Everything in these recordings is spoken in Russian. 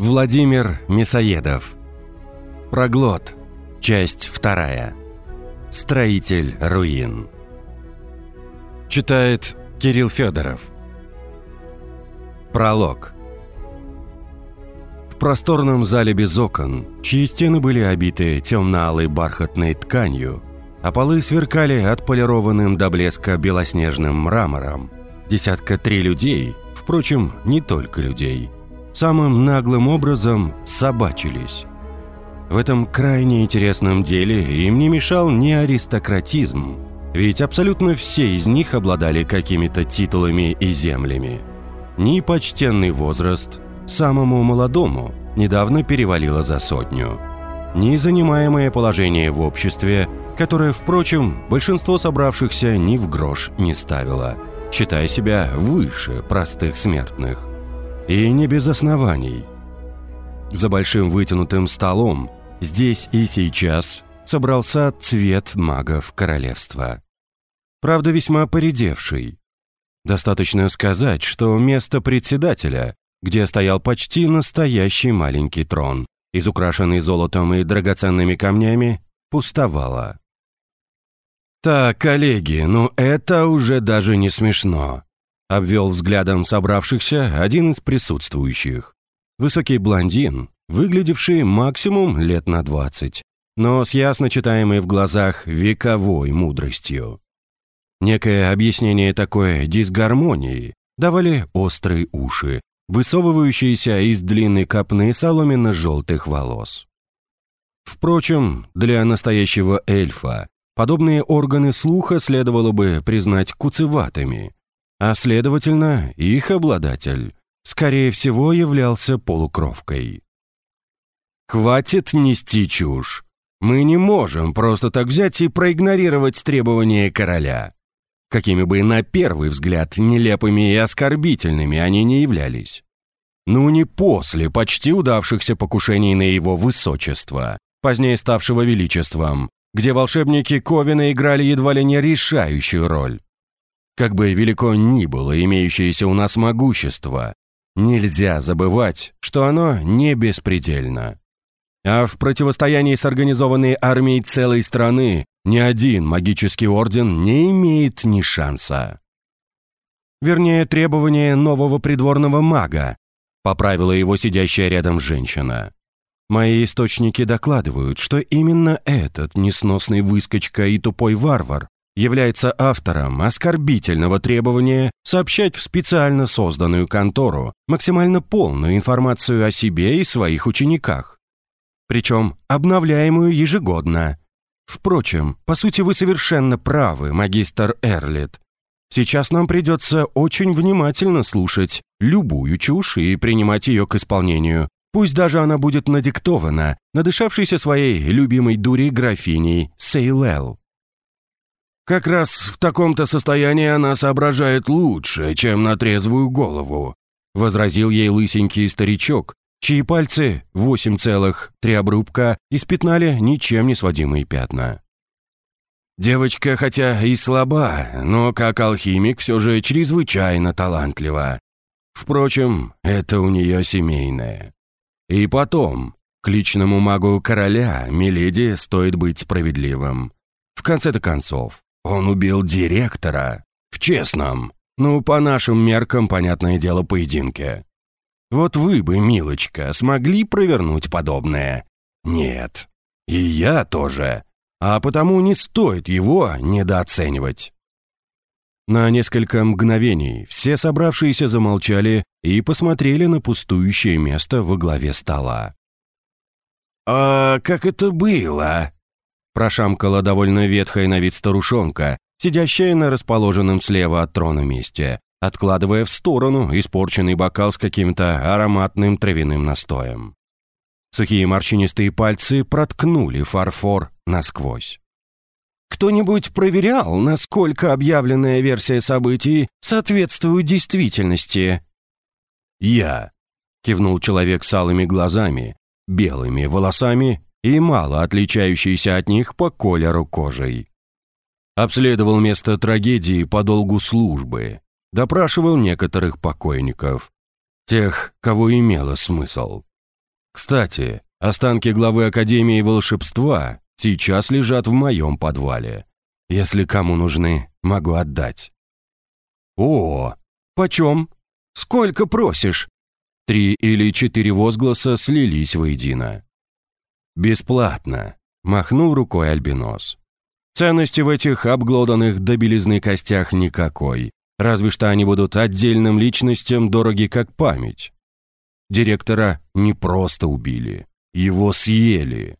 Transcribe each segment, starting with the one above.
Владимир Мясоедов. Проглот. Часть вторая. Строитель руин. Читает Кирилл Федоров. Пролог. В просторном зале без окон, чьи стены были обиты темно-алой бархатной тканью, а полы сверкали отполированным до блеска белоснежным мрамором, десятка три людей, впрочем, не только людей, самым наглым образом собачились. В этом крайне интересном деле им не мешал ни аристократизм, ведь абсолютно все из них обладали какими-то титулами и землями. Ни почтенный возраст, самому молодому недавно перевалило за сотню, ни занимаемое положение в обществе, которое, впрочем, большинство собравшихся ни в грош не ставило, считая себя выше простых смертных. И не без оснований. За большим вытянутым столом здесь и сейчас собрался цвет магов королевства. Правда, весьма поредевший. Достаточно сказать, что место председателя, где стоял почти настоящий маленький трон, изукрашенный золотом и драгоценными камнями, пустовало. «Так, коллеги, ну это уже даже не смешно обвел взглядом собравшихся один из присутствующих. Высокий блондин, выглядевший максимум лет на двадцать, но с ясно читаемой в глазах вековой мудростью. Некое объяснение такой дисгармонии давали острые уши, высовывающиеся из длинной копны соломенно-желтых волос. Впрочем, для настоящего эльфа подобные органы слуха следовало бы признать куцеватыми, а следовательно, их обладатель, скорее всего, являлся полукровкой. «Хватит нести чушь. Мы не можем просто так взять и проигнорировать требования короля. Какими бы на первый взгляд нелепыми и оскорбительными они не являлись. Ну не после почти удавшихся покушений на его высочество, позднее ставшего величеством, где волшебники Ковина играли едва ли не решающую роль. Как бы велико ни было имеющееся у нас могущество, нельзя забывать, что оно не беспредельно. А в противостоянии с организованной армией целой страны ни один магический орден не имеет ни шанса. Вернее, требование нового придворного мага, поправила его сидящая рядом женщина. Мои источники докладывают, что именно этот несносный выскочка и тупой варвар является автором оскорбительного требования сообщать в специально созданную контору максимально полную информацию о себе и своих учениках. Причем обновляемую ежегодно. Впрочем, по сути вы совершенно правы, магистр Эрлит. Сейчас нам придется очень внимательно слушать любую чушь и принимать ее к исполнению, пусть даже она будет надиктована, надышавшейся своей любимой дури графиней Сейлел. Как раз в таком-то состоянии она соображает лучше, чем на трезвую голову», — возразил ей лысенький старичок, чьи пальцы, восемь целых, три обрубка, испятнали ничем не сводимые пятна. Девочка, хотя и слаба, но как алхимик все же чрезвычайно талантлива. Впрочем, это у нее семейное. И потом, к личному магу короля, Миледи, стоит быть справедливым. В конце-то концов, он убил директора. В честном. Ну, по нашим меркам, понятное дело, поединке. Вот вы бы, милочка, смогли провернуть подобное? Нет. И я тоже. А потому не стоит его недооценивать. На несколько мгновений все собравшиеся замолчали и посмотрели на пустующее место во главе стола. «А как это было?» Прошамкала довольно ветхая на вид старушонка, сидящая на расположенном слева от трона месте, откладывая в сторону испорченный бокал с каким-то ароматным травяным настоем. Сухие морщинистые пальцы проткнули фарфор насквозь. Кто-нибудь проверял, насколько объявленная версия событий соответствует действительности? «Я», — кивнул человек с алыми глазами, белыми волосами и мало отличающийся от них по колеру кожей. Обследовал место трагедии по долгу службы, допрашивал некоторых покойников, тех, кого имело смысл. Кстати, останки главы Академии волшебства сейчас лежат в моем подвале. Если кому нужны, могу отдать». «О, почем? Сколько просишь?» Три или четыре возгласа слились воедино. «Бесплатно», — махнул рукой Альбинос. «Ценности в этих обглоданных до белизны костях никакой, разве что они будут отдельным личностям дороги как память. Директора не просто убили, его съели.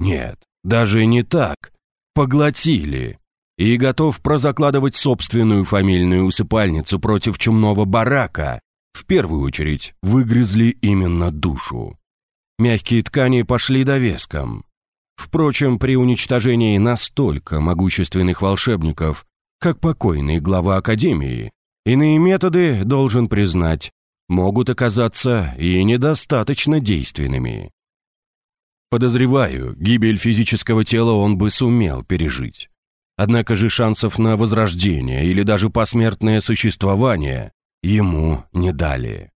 Нет, даже не так, поглотили. И готов прозакладывать собственную фамильную усыпальницу против чумного барака, в первую очередь выгрызли именно душу. Мягкие ткани пошли довеском. Впрочем, при уничтожении настолько могущественных волшебников, как покойный глава Академии, иные методы, должен признать, могут оказаться и недостаточно действенными. Подозреваю, гибель физического тела он бы сумел пережить. Однако же шансов на возрождение или даже посмертное существование ему не дали.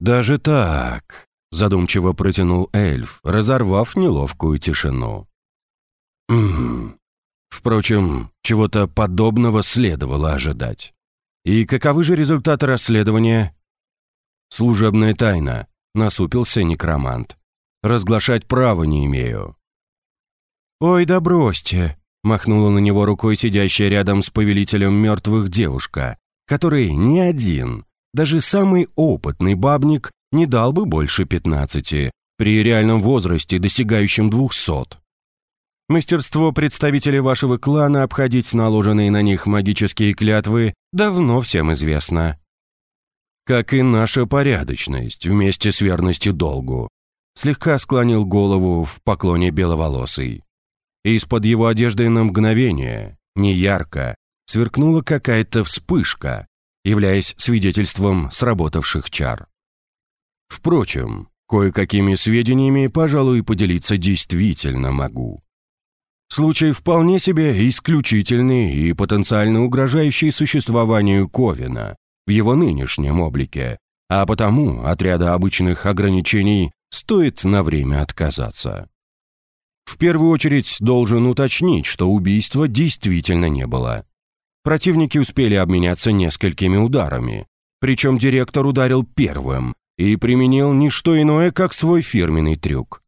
«Даже так», — задумчиво протянул эльф, разорвав неловкую тишину. «Ммм. Впрочем, чего-то подобного следовало ожидать. И каковы же результаты расследования?» «Служебная тайна», — насупился некромант. «Разглашать права не имею». «Ой, да бросьте», — махнула на него рукой сидящая рядом с повелителем мертвых девушка, который ни один, даже самый опытный бабник, не дал бы больше 15, при реальном возрасте, достигающем 200. Мастерство представителей вашего клана обходить наложенные на них магические клятвы давно всем известно. Как и наша порядочность вместе с верностью долгу. Слегка склонил голову в поклоне беловолосый. Из-под его одежды на мгновение, неярко, сверкнула какая-то вспышка, являясь свидетельством сработавших чар. Впрочем, кое-какими сведениями, пожалуй, поделиться действительно могу. Случай вполне себе исключительный и потенциально угрожающий существованию Ковина в его нынешнем облике, а потому отряда обычных ограничений стоит на время отказаться. В первую очередь должен уточнить, что убийства действительно не было. Противники успели обменяться несколькими ударами. Причем директор ударил первым и применил не что иное, как свой фирменный трюк.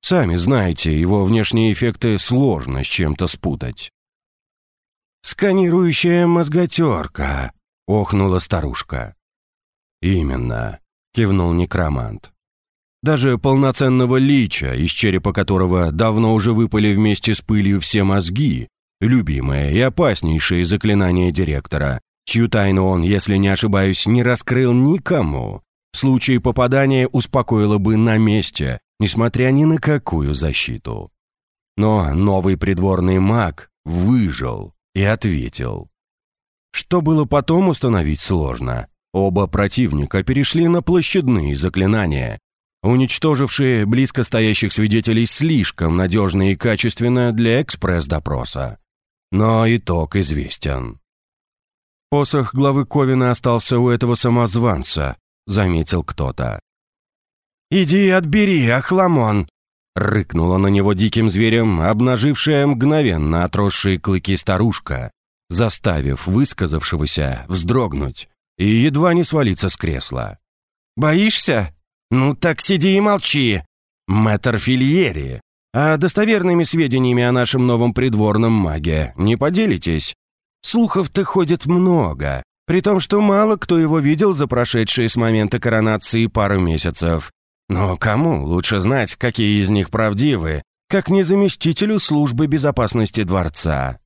Сами знаете, его внешние эффекты сложно с чем-то спутать. «Сканирующая мозготерка», — охнула старушка. «Именно», — кивнул некромант. Даже полноценного лича, из черепа которого давно уже выпали вместе с пылью все мозги, любимое и опаснейшее заклинание директора, чью тайну он, если не ошибаюсь, не раскрыл никому, в случае попадания успокоило бы на месте, несмотря ни на какую защиту. Но новый придворный маг выжил и ответил. Что было потом установить сложно. Оба противника перешли на площадные заклинания, уничтожившие близко стоящих свидетелей слишком надежно и качественно для экспресс-допроса. Но итог известен. «Посох главы Ковина остался у этого самозванца», — заметил кто-то. «Иди отбери, Ахламон!» — рыкнула на него диким зверем, обнажившая мгновенно отросшие клыки старушка, заставив высказавшегося вздрогнуть и едва не свалиться с кресла. «Боишься? Ну так сиди и молчи! Мэтр Фильери, а достоверными сведениями о нашем новом придворном маге не поделитесь? Слухов-то ходит много, при том, что мало кто его видел за прошедшие с момента коронации пару месяцев. Но кому лучше знать, какие из них правдивы, как не заместителю службы безопасности дворца?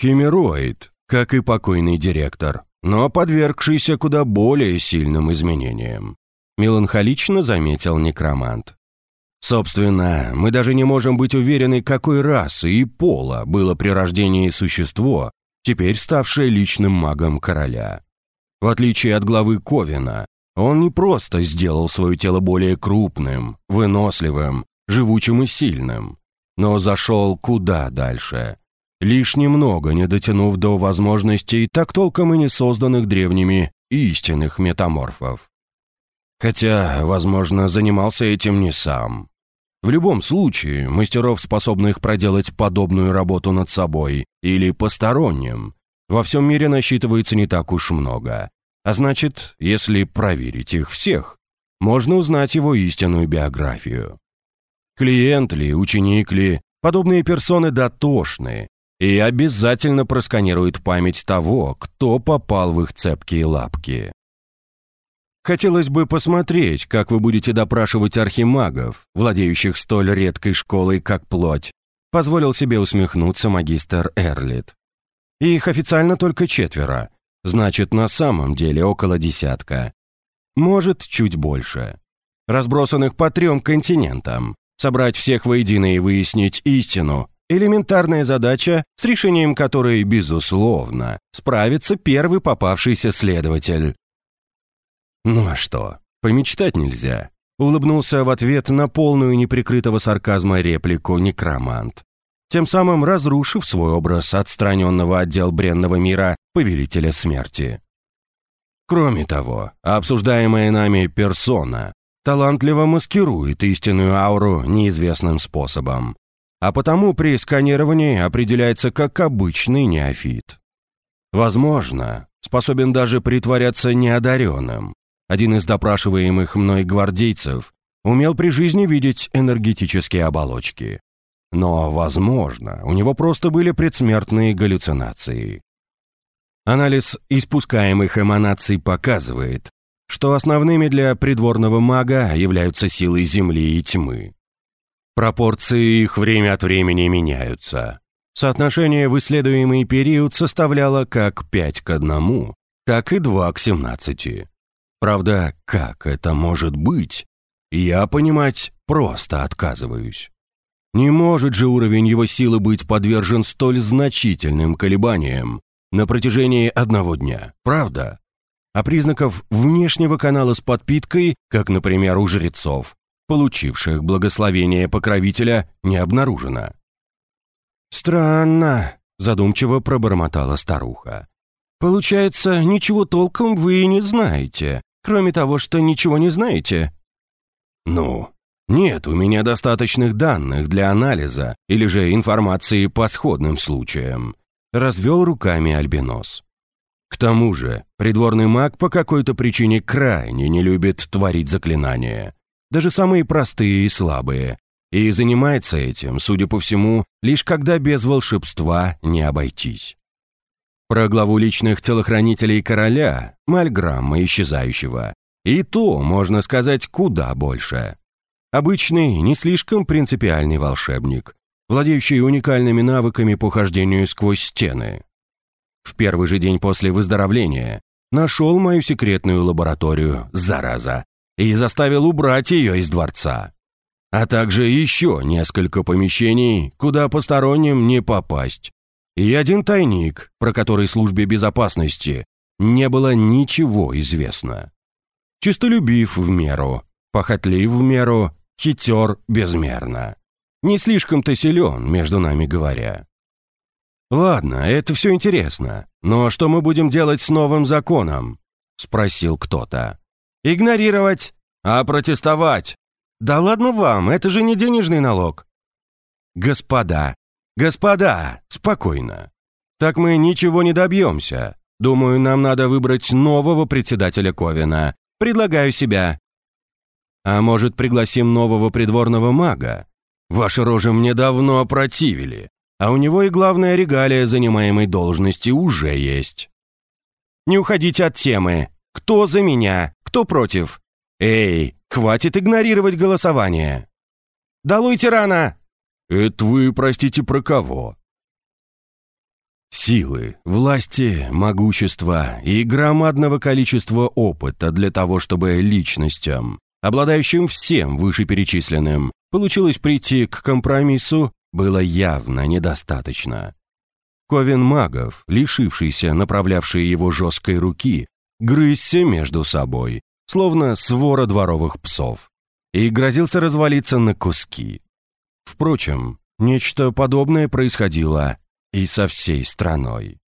Химероид, как и покойный директор, но подвергшийся куда более сильным изменениям. Меланхолично заметил некромант. Собственно, мы даже не можем быть уверены, какой расы и пола было при рождении существо, теперь ставшее личным магом короля. В отличие от главы Ковина, он не просто сделал свое тело более крупным, выносливым, живучим и сильным, но зашел куда дальше, лишь немного не дотянув до возможностей так толком и не созданных древними истинных метаморфов. Хотя, возможно, занимался этим не сам. В любом случае, мастеров, способных проделать подобную работу над собой или посторонним, во всем мире насчитывается не так уж много. А значит, если проверить их всех, можно узнать его истинную биографию. Клиент ли, ученик ли, подобные персоны дотошны и обязательно просканируют память того, кто попал в их цепкие лапки. Хотелось бы посмотреть, как вы будете допрашивать архимагов, владеющих столь редкой школой, как плоть, позволил себе усмехнуться магистр Эрлит. Их официально только четверо, значит, на самом деле около десятка. Может, чуть больше. Разбросанных по трем континентам. Собрать всех воедино и выяснить истину – элементарная задача, с решением которой, безусловно, справится первый попавшийся следователь. «Ну а что, помечтать нельзя?» Улыбнулся в ответ на полную неприкрытого сарказма реплику некромант, тем самым разрушив свой образ отстраненного отдел бренного мира повелителя смерти. Кроме того, обсуждаемая нами персона талантливо маскирует истинную ауру неизвестным способом, а потому при сканировании определяется как обычный неофит. Возможно, способен даже притворяться неодаренным, один из допрашиваемых мной гвардейцев, умел при жизни видеть энергетические оболочки. Но, возможно, у него просто были предсмертные галлюцинации. Анализ испускаемых эманаций показывает, что основными для придворного мага являются силы Земли и тьмы. Пропорции их время от времени меняются. Соотношение в исследуемый период составляло как 5 к 1, так и 2 к 17. Правда, как это может быть? Я понимать просто отказываюсь. Не может же уровень его силы быть подвержен столь значительным колебаниям на протяжении одного дня, правда? А признаков внешнего канала с подпиткой, как, например, у жрецов, получивших благословение покровителя, не обнаружено. «Странно», — задумчиво пробормотала старуха. «Получается, ничего толком вы и не знаете, Кроме того, что ничего не знаете?» «Ну, нет у меня достаточных данных для анализа или же информации по сходным случаям», развел руками Альбинос. К тому же, придворный маг по какой-то причине крайне не любит творить заклинания, даже самые простые и слабые, и занимается этим, судя по всему, лишь когда без волшебства не обойтись. Про главу личных телохранителей короля, Мальграмма исчезающего. И то, можно сказать, куда больше. Обычный, не слишком принципиальный волшебник, владеющий уникальными навыками по хождению сквозь стены. В первый же день после выздоровления нашел мою секретную лабораторию, зараза, и заставил убрать ее из дворца. А также еще несколько помещений, куда посторонним не попасть, и один тайник, про который службе безопасности не было ничего известно. Чистолюбив в меру, похотлив в меру, хитер безмерно. Не слишком-то силен, между нами говоря. «Ладно, это все интересно, но что мы будем делать с новым законом?» — спросил кто-то. «Игнорировать, а протестовать. Да ладно вам, это же не денежный налог». «Господа, «Господа, спокойно. Так мы ничего не добьемся. Думаю, нам надо выбрать нового председателя Ковина. Предлагаю себя». «А может, пригласим нового придворного мага? Ваши рожи мне давно опротивили, а у него и главная регалия занимаемой должности уже есть». «Не уходите от темы. Кто за меня? Кто против? Эй, хватит игнорировать голосование!» «Долой тирана!» «Это вы, простите, про кого?» Силы, власти, могущества и громадного количества опыта для того, чтобы личностям, обладающим всем вышеперечисленным, получилось прийти к компромиссу, было явно недостаточно. Ковен магов, лишившийся направлявшей его жесткой руки, грызся между собой, словно свора дворовых псов, и грозился развалиться на куски. Впрочем, нечто подобное происходило и со всей страной.